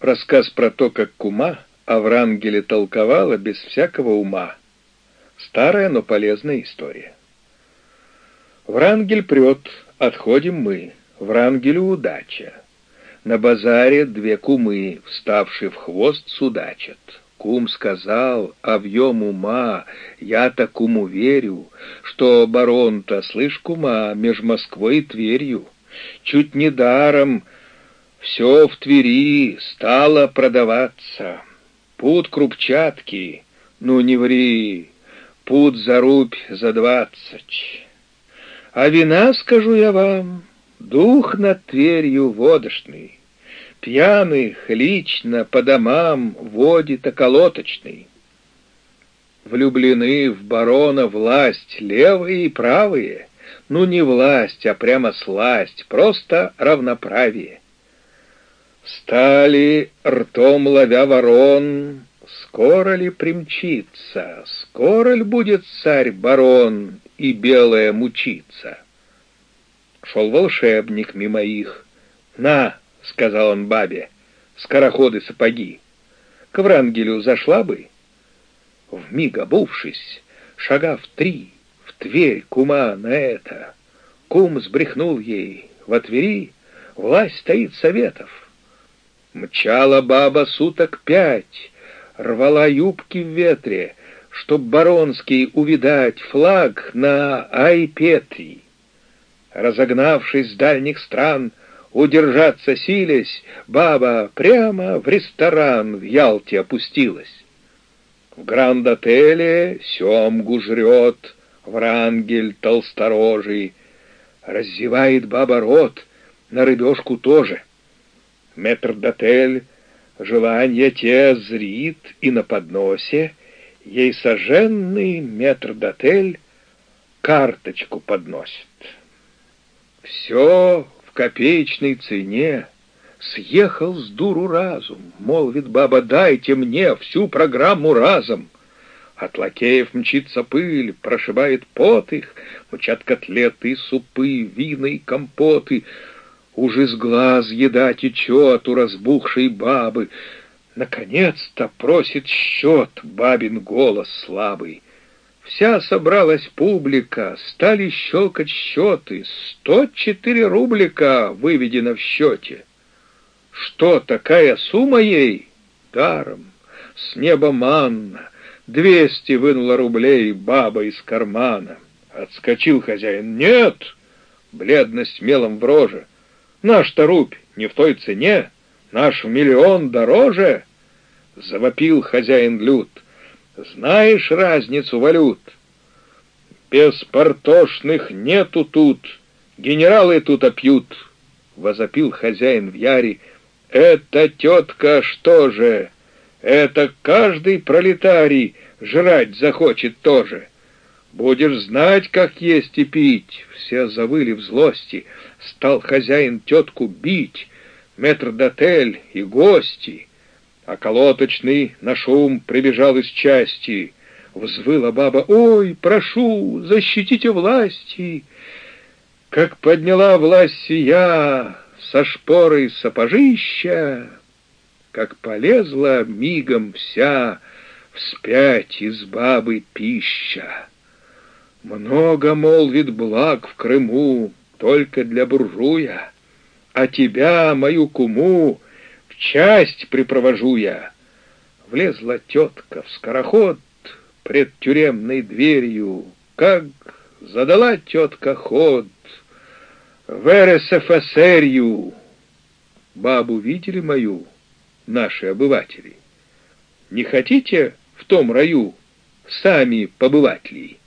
Рассказ про то, как кума о Врангеле толковала без всякого ума. Старая, но полезная история. Врангель прет, отходим мы, Врангелю удача. На базаре две кумы, вставшие в хвост, судачат. Кум сказал, вьем ума, я-то куму верю, что барон-то, слышь, кума, меж Москвой и Тверью, чуть не даром все в Твери стало продаваться. Пуд крупчатки, ну не ври, пуд за рубь за двадцать. А вина, скажу я вам, дух над Тверью водошный, Пьяных лично по домам водит околоточный. Влюблены в барона власть левые и правые, ну не власть, а прямо сласть, просто равноправие. Стали, ртом ловя ворон, скоро ли примчится, скоро ли будет царь-барон и белая мучиться? Шел волшебник мимо их. «На!» — сказал он бабе, — «скороходы сапоги. К Врангелю зашла бы?» Вмиг обувшись, шагав три, в Тверь кума на это, кум сбрехнул ей, во Твери власть стоит советов. Мчала баба суток пять, рвала юбки в ветре, чтоб баронский увидать флаг на Айпетри. Разогнавшись с дальних стран, удержаться силясь, баба прямо в ресторан в Ялте опустилась. В гранд-отеле семгу жрет, врангель толсторожий, Раззевает баба рот, на рыбешку тоже — Метрдотель желания те зрит, и на подносе ей соженный метрдотель карточку подносит. Все в копеечной цене, съехал с дуру разум, молвит баба, дайте мне всю программу разом. От лакеев мчится пыль, прошибает пот их, мчат котлеты, супы, вина и компоты — Уж из глаз еда течет у разбухшей бабы. Наконец-то просит счет бабин голос слабый. Вся собралась публика, стали щелкать счеты. Сто четыре рублика выведено в счете. Что, такая сумма ей? Даром. С неба манна. Двести вынула рублей баба из кармана. Отскочил хозяин. Нет! Бледность мелом в роже. Наш-то рубь не в той цене, наш в миллион дороже, — завопил хозяин люд. Знаешь разницу валют? Без портошных нету тут, генералы тут опьют, — возопил хозяин в яре. Это тетка что же? Это каждый пролетарий жрать захочет тоже. Будешь знать, как есть и пить. Все завыли в злости. Стал хозяин тетку бить, метрдотель и гости. А колоточный на шум прибежал из части. Взвыла баба, «Ой, прошу, защитите власти!» Как подняла власть я со шпорой сапожища, Как полезла мигом вся вспять из бабы пища. Много, молвит, благ в Крыму, только для буржуя, а тебя, мою куму, в часть припровожу я. Влезла тетка в скороход пред тюремной дверью, как задала тетка ход в РСФСРью. Бабу видели мою, наши обыватели? Не хотите в том раю сами побывать ли?